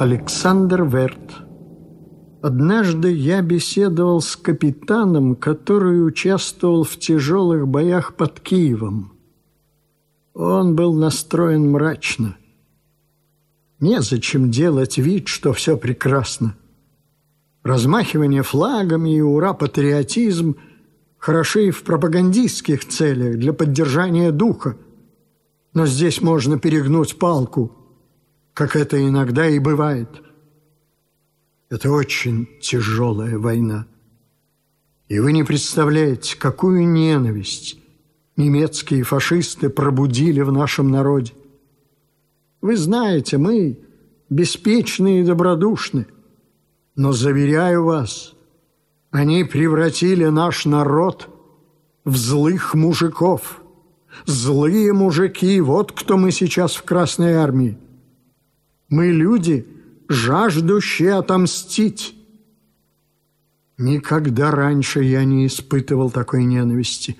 Александр Верт. Однажды я беседовал с капитаном, который участвовал в тяжелых боях под Киевом. Он был настроен мрачно. Незачем делать вид, что все прекрасно. Размахивание флагами и ура-патриотизм хороши в пропагандистских целях для поддержания духа. Но здесь можно перегнуть палку – как это иногда и бывает. Это очень тяжелая война. И вы не представляете, какую ненависть немецкие фашисты пробудили в нашем народе. Вы знаете, мы беспечны и добродушны, но, заверяю вас, они превратили наш народ в злых мужиков. Злые мужики, вот кто мы сейчас в Красной Армии. Мы люди, жаждущие отомстить. Никогда раньше я не испытывал такой ненависти.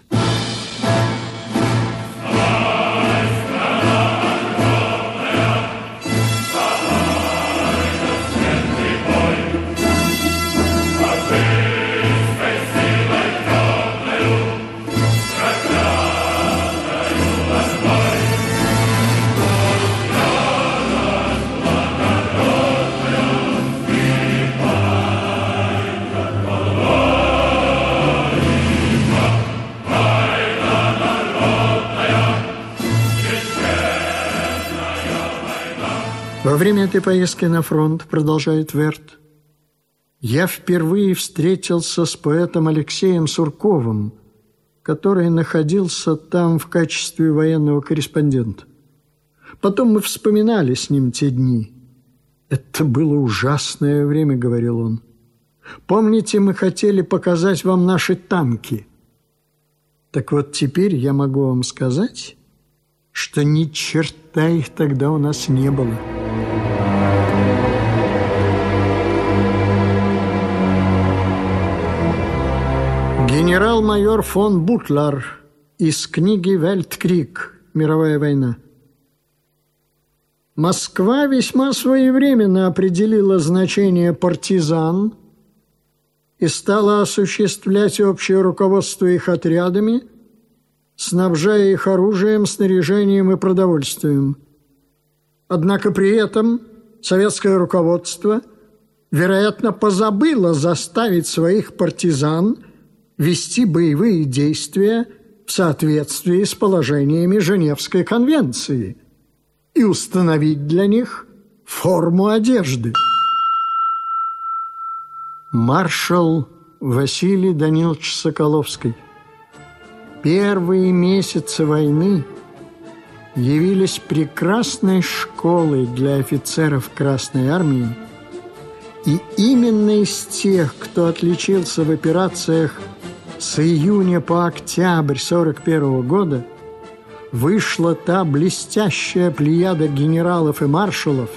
Время этой поездки на фронт, продолжает Верт, я впервые встретился с поэтом Алексеем Сурковым, который находился там в качестве военного корреспондента. Потом мы вспоминали с ним те дни. «Это было ужасное время», — говорил он. «Помните, мы хотели показать вам наши танки?» Так вот теперь я могу вам сказать, что ни черта их тогда у нас не было. Генерал-майор фон Бутлер из книги «Вельткрик. Мировая война». Москва весьма своевременно определила значение партизан и стала осуществлять общее руководство их отрядами, снабжая их оружием, снаряжением и продовольствием. Однако при этом советское руководство, вероятно, позабыло заставить своих партизан – вести боевые действия в соответствии с положениями Женевской конвенции и установить для них форму одежды. Маршал Василий Данилович Соколовский Первые месяцы войны явились прекрасной школой для офицеров Красной Армии, и именно из тех, кто отличился в операциях с июня по октябрь 41 года вышла та блестящая плеяда генералов и маршалов,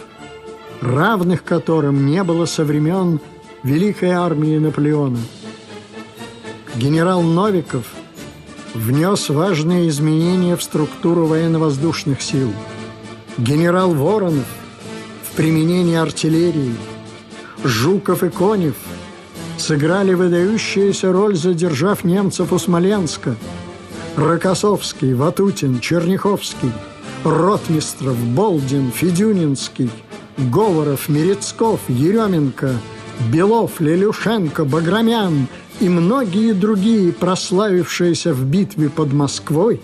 равных которым не было со времен Великой армии Наполеона. Генерал Новиков внес важные изменения в структуру военно-воздушных сил. Генерал Воронов в применении артиллерии, Жуков и Конев – сыграли выдающуюся роль, задержав немцев у Смоленска. Рокоссовский, Ватутин, Черняховский, Ротмистров, Болдин, Федюнинский, Говоров, Мерецков, Еременко, Белов, Лелюшенко, Баграмян и многие другие, прославившиеся в битве под Москвой,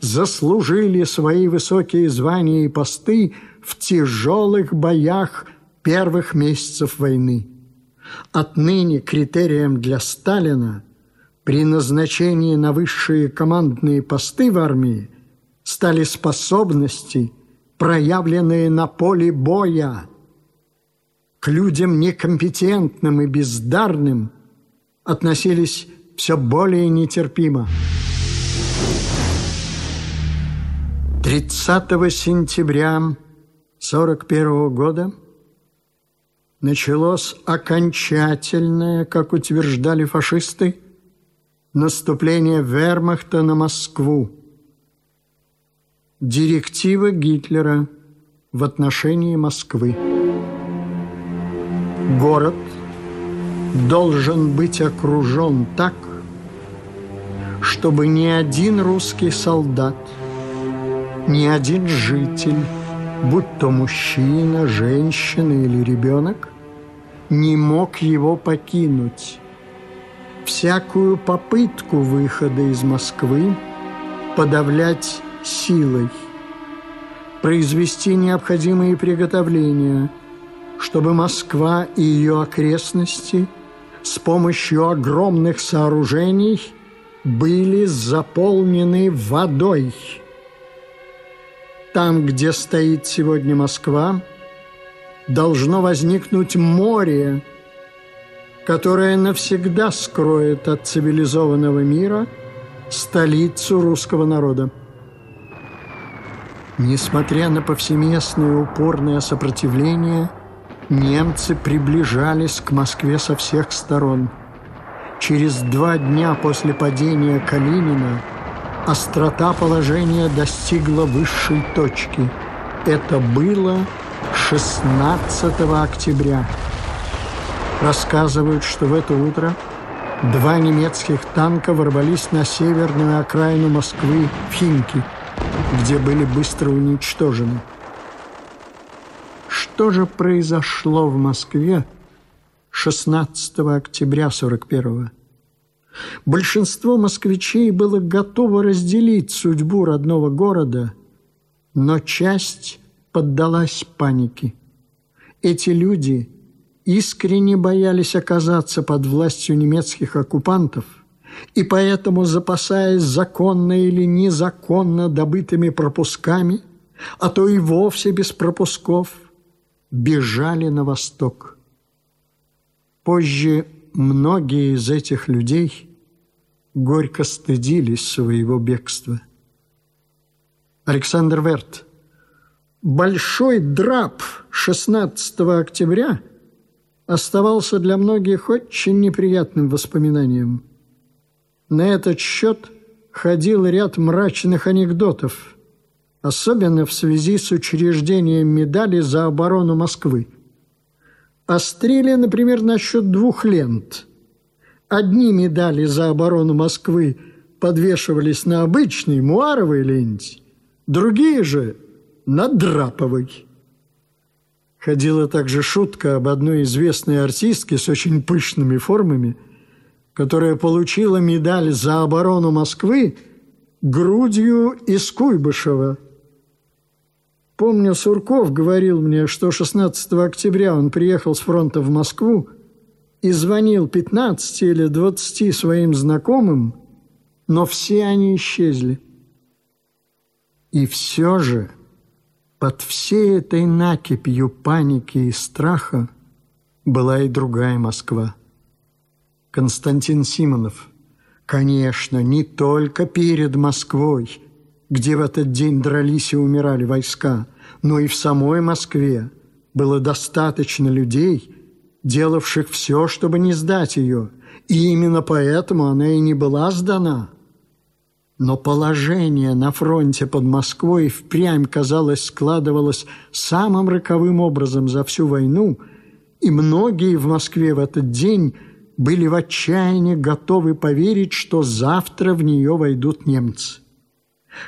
заслужили свои высокие звания и посты в тяжелых боях первых месяцев войны. Отныне критерием для Сталина при назначении на высшие командные посты в армии стали способности, проявленные на поле боя. К людям некомпетентным и бездарным относились все более нетерпимо. 30 сентября 1941 года – началось окончательное, как утверждали фашисты, наступление вермахта на Москву. Директива Гитлера в отношении Москвы. Город должен быть окружен так, чтобы ни один русский солдат, ни один житель, будь то мужчина, женщина или ребенок, не мог его покинуть. Всякую попытку выхода из Москвы подавлять силой, произвести необходимые приготовления, чтобы Москва и ее окрестности с помощью огромных сооружений были заполнены водой. Там, где стоит сегодня Москва, должно возникнуть море, которое навсегда скроет от цивилизованного мира столицу русского народа. Несмотря на повсеместное упорное сопротивление, немцы приближались к Москве со всех сторон. Через два дня после падения Калинина острота положения достигла высшей точки. Это было 16 октября. Рассказывают, что в это утро два немецких танка ворвались на северную окраину Москвы в Химки, где были быстро уничтожены. Что же произошло в Москве 16 октября 41 Большинство москвичей было готово разделить судьбу родного города, но часть поддалась панике. Эти люди искренне боялись оказаться под властью немецких оккупантов и поэтому, запасаясь законно или незаконно добытыми пропусками, а то и вовсе без пропусков, бежали на восток. Позже многие из этих людей горько стыдились своего бегства. Александр Верт – Большой драп 16 октября оставался для многих очень неприятным воспоминанием. На этот счет ходил ряд мрачных анекдотов, особенно в связи с учреждением медали за оборону Москвы. Острили, например, насчет двух лент. Одни медали за оборону Москвы подвешивались на обычной муаровой ленте, другие же – Надраповой. Ходила также шутка об одной известной артистке с очень пышными формами, которая получила медаль за оборону Москвы грудью из Куйбышева. Помню, Сурков говорил мне, что 16 октября он приехал с фронта в Москву и звонил 15 или 20 своим знакомым, но все они исчезли. И все же под всей этой накипью паники и страха была и другая Москва. Константин Симонов. Конечно, не только перед Москвой, где в этот день дрались и умирали войска, но и в самой Москве было достаточно людей, делавших все, чтобы не сдать ее, и именно поэтому она и не была сдана – но положение на фронте под Москвой впрямь, казалось, складывалось самым роковым образом за всю войну, и многие в Москве в этот день были в отчаянии готовы поверить, что завтра в нее войдут немцы.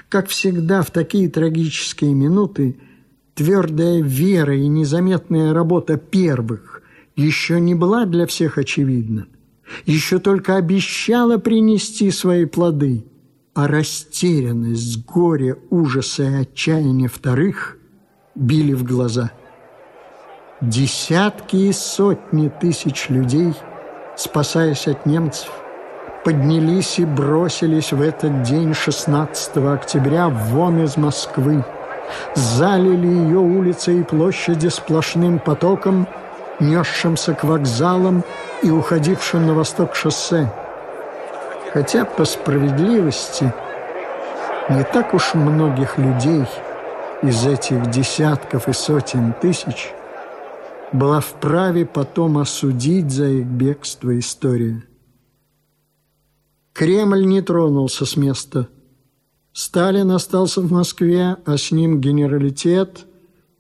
Как всегда в такие трагические минуты, твердая вера и незаметная работа первых еще не была для всех очевидна, еще только обещала принести свои плоды – а растерянность, горе, ужас и отчаяние вторых били в глаза. Десятки и сотни тысяч людей, спасаясь от немцев, поднялись и бросились в этот день 16 октября вон из Москвы, залили ее улицы и площади сплошным потоком, несшимся к вокзалам и уходившим на восток шоссе – Хотя по справедливости не так уж многих людей из этих десятков и сотен тысяч была вправе потом осудить за их бегство история. Кремль не тронулся с места. Сталин остался в Москве, а с ним генералитет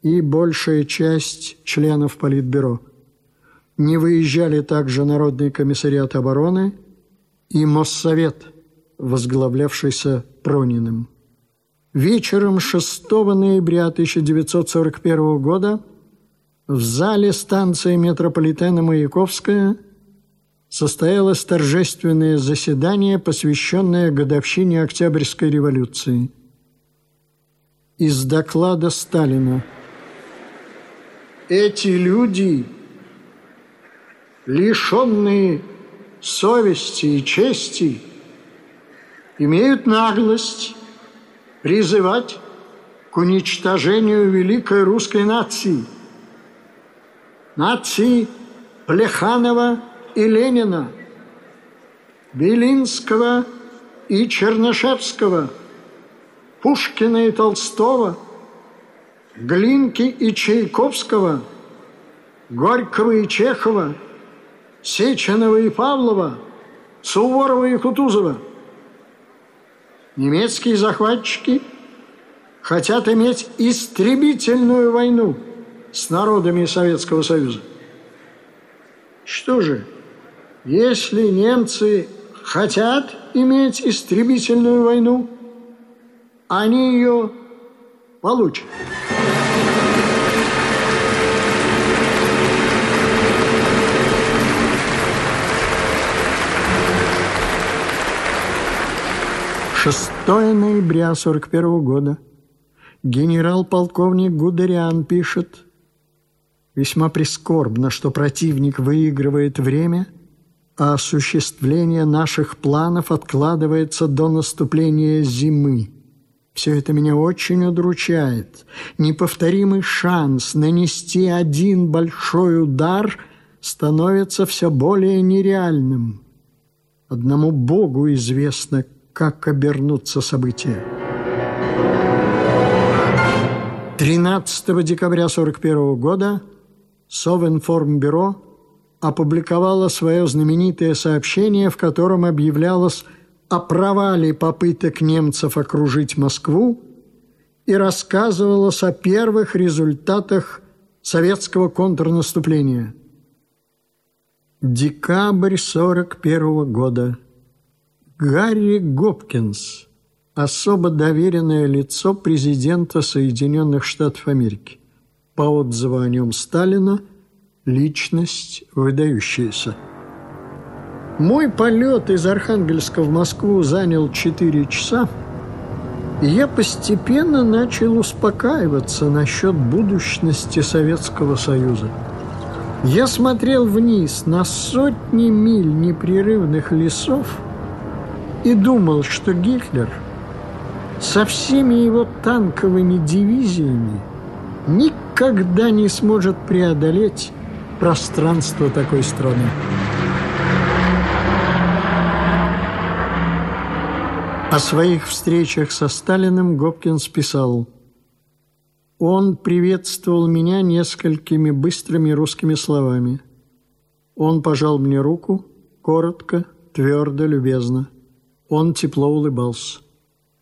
и большая часть членов Политбюро. Не выезжали также Народный комиссариат обороны и Моссовет, возглавлявшийся Прониным. Вечером 6 ноября 1941 года в зале станции метрополитена Маяковская состоялось торжественное заседание, посвященное годовщине Октябрьской революции. Из доклада Сталина. Эти люди, лишенные совести и чести, имеют наглость призывать к уничтожению великой русской нации, нации Плеханова и Ленина, Белинского и Чернышевского, Пушкина и Толстого, Глинки и Чайковского, Горького и Чехова, Сеченова и Павлова, Суворова и Кутузова – Немецкие захватчики хотят иметь истребительную войну с народами Советского Союза. Что же, если немцы хотят иметь истребительную войну, они ее получат. 6 ноября 41 года генерал-полковник Гудериан пишет «Весьма прискорбно, что противник выигрывает время, а осуществление наших планов откладывается до наступления зимы. Все это меня очень удручает. Неповторимый шанс нанести один большой удар становится все более нереальным. Одному Богу известно, как обернутся события. 13 декабря 1941 года Совинформбюро опубликовало свое знаменитое сообщение, в котором объявлялось о провале попыток немцев окружить Москву и рассказывалось о первых результатах советского контрнаступления. Декабрь 1941 года – Гарри Гопкинс, особо доверенное лицо президента Соединенных Штатов Америки. По отзыву о нем Сталина, личность выдающаяся. Мой полет из Архангельска в Москву занял 4 часа, и я постепенно начал успокаиваться насчет будущности Советского Союза. Я смотрел вниз на сотни миль непрерывных лесов – и думал, что Гитлер со всеми его танковыми дивизиями никогда не сможет преодолеть пространство такой страны. О своих встречах со Сталиным Гопкинс писал «Он приветствовал меня несколькими быстрыми русскими словами. Он пожал мне руку, коротко, твердо, любезно. Он тепло улыбался.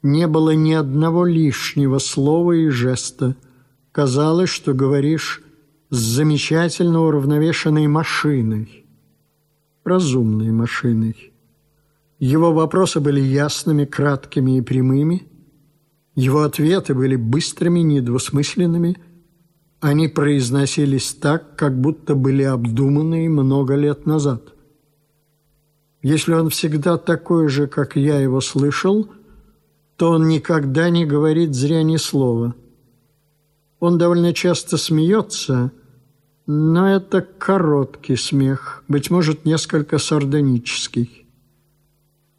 Не было ни одного лишнего слова и жеста. Казалось, что говоришь с замечательно уравновешенной машиной, разумной машиной. Его вопросы были ясными, краткими и прямыми. Его ответы были быстрыми, недвусмысленными. Они произносились так, как будто были обдуманы много лет назад. Если он всегда такой же, как я его слышал, то он никогда не говорит зря ни слова. Он довольно часто смеется, но это короткий смех, быть может, несколько сардонический.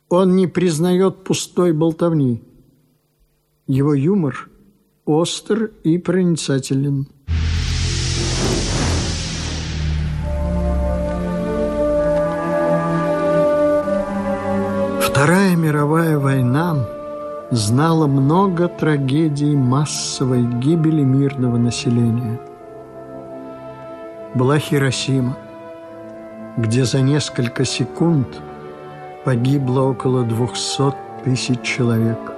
Он не признает пустой болтовни. Его юмор остр и проницателен. Вторая мировая война знала много трагедий массовой гибели мирного населения. Была Хиросима, где за несколько секунд погибло около 200 тысяч человек.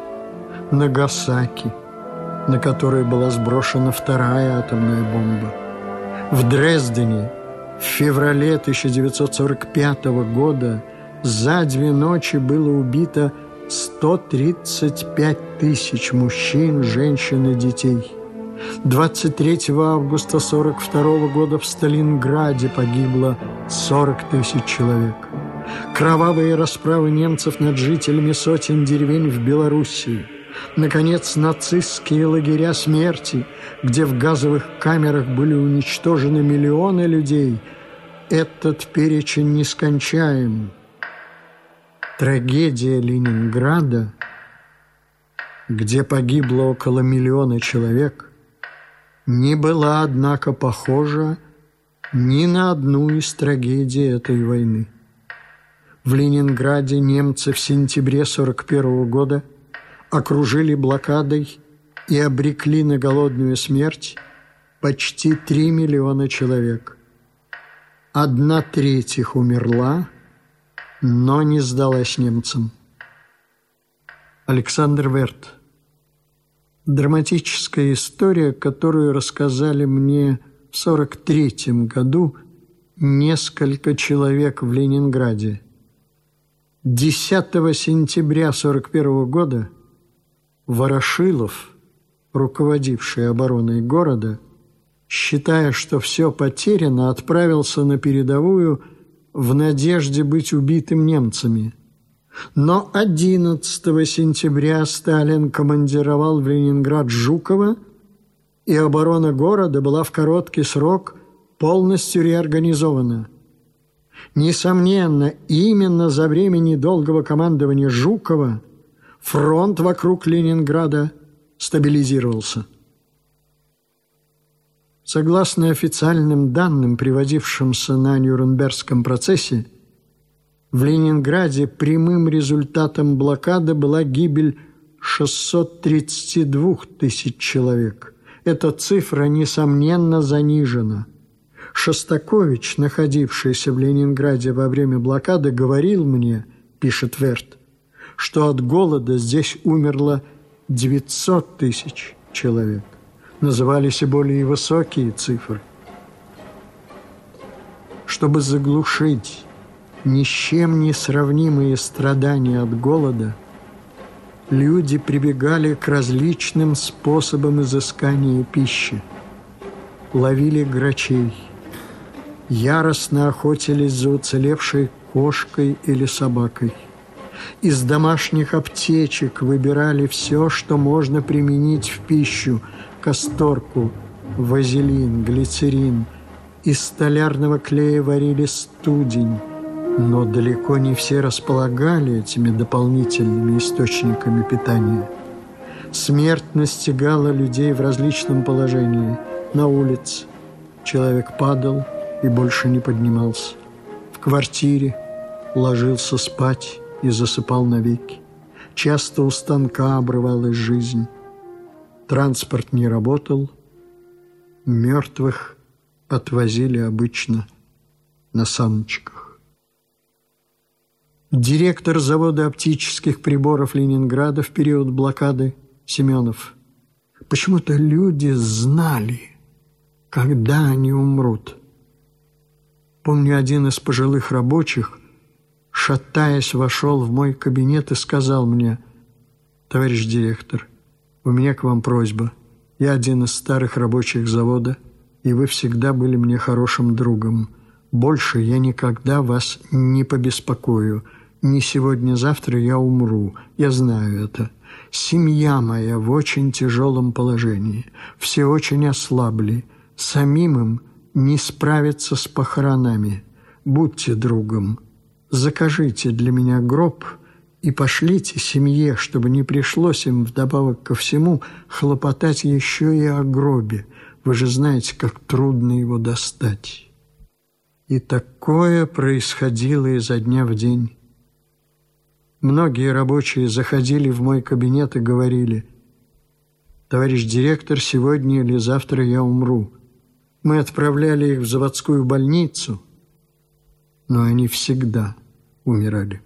Нагасаки, на которой была сброшена вторая атомная бомба. В Дрездене В феврале 1945 года за две ночи было убито 135 тысяч мужчин, женщин и детей. 23 августа 1942 года в Сталинграде погибло 40 тысяч человек. Кровавые расправы немцев над жителями сотен деревень в Белоруссии. Наконец, нацистские лагеря смерти, где в газовых камерах были уничтожены миллионы людей. Этот перечень нескончаем. Трагедия Ленинграда, где погибло около миллиона человек, не была, однако, похожа ни на одну из трагедий этой войны. В Ленинграде немцы в сентябре 1941 года окружили блокадой и обрекли на голодную смерть почти 3 миллиона человек. Одна треть их умерла, но не сдалась немцам. Александр Верт. Драматическая история, которую рассказали мне в 43 году несколько человек в Ленинграде – 10 сентября 1941 года Ворошилов, руководивший обороной города, считая, что все потеряно, отправился на передовую в надежде быть убитым немцами. Но 11 сентября Сталин командировал в Ленинград Жукова, и оборона города была в короткий срок полностью реорганизована – Несомненно, именно за время недолгого командования Жукова фронт вокруг Ленинграда стабилизировался. Согласно официальным данным, приводившимся на Нюрнбергском процессе, в Ленинграде прямым результатом блокады была гибель 632 тысяч человек. Эта цифра, несомненно, занижена – Шостакович, находившийся в Ленинграде во время блокады, говорил мне, пишет Верт, что от голода здесь умерло 900 тысяч человек. Назывались и более высокие цифры. Чтобы заглушить ни с чем не сравнимые страдания от голода, люди прибегали к различным способам изыскания пищи. Ловили грачей – яростно охотились за уцелевшей кошкой или собакой. Из домашних аптечек выбирали все, что можно применить в пищу – касторку, вазелин, глицерин. Из столярного клея варили студень, но далеко не все располагали этими дополнительными источниками питания. Смерть настигала людей в различном положении. На улице человек падал – и больше не поднимался. В квартире ложился спать и засыпал навеки. Часто у станка обрывалась жизнь. Транспорт не работал. Мертвых отвозили обычно на саночках. Директор завода оптических приборов Ленинграда в период блокады Семенов. Почему-то люди знали, когда они умрут – Помню, один из пожилых рабочих, шатаясь, вошел в мой кабинет и сказал мне, «Товарищ директор, у меня к вам просьба. Я один из старых рабочих завода, и вы всегда были мне хорошим другом. Больше я никогда вас не побеспокою. Не сегодня-завтра я умру, я знаю это. Семья моя в очень тяжелом положении. Все очень ослабли. Самим им – не справиться с похоронами. Будьте другом, закажите для меня гроб и пошлите семье, чтобы не пришлось им вдобавок ко всему хлопотать еще и о гробе. Вы же знаете, как трудно его достать. И такое происходило изо дня в день. Многие рабочие заходили в мой кабинет и говорили, «Товарищ директор, сегодня или завтра я умру». Мы отправляли их в заводскую больницу, но они всегда умирали.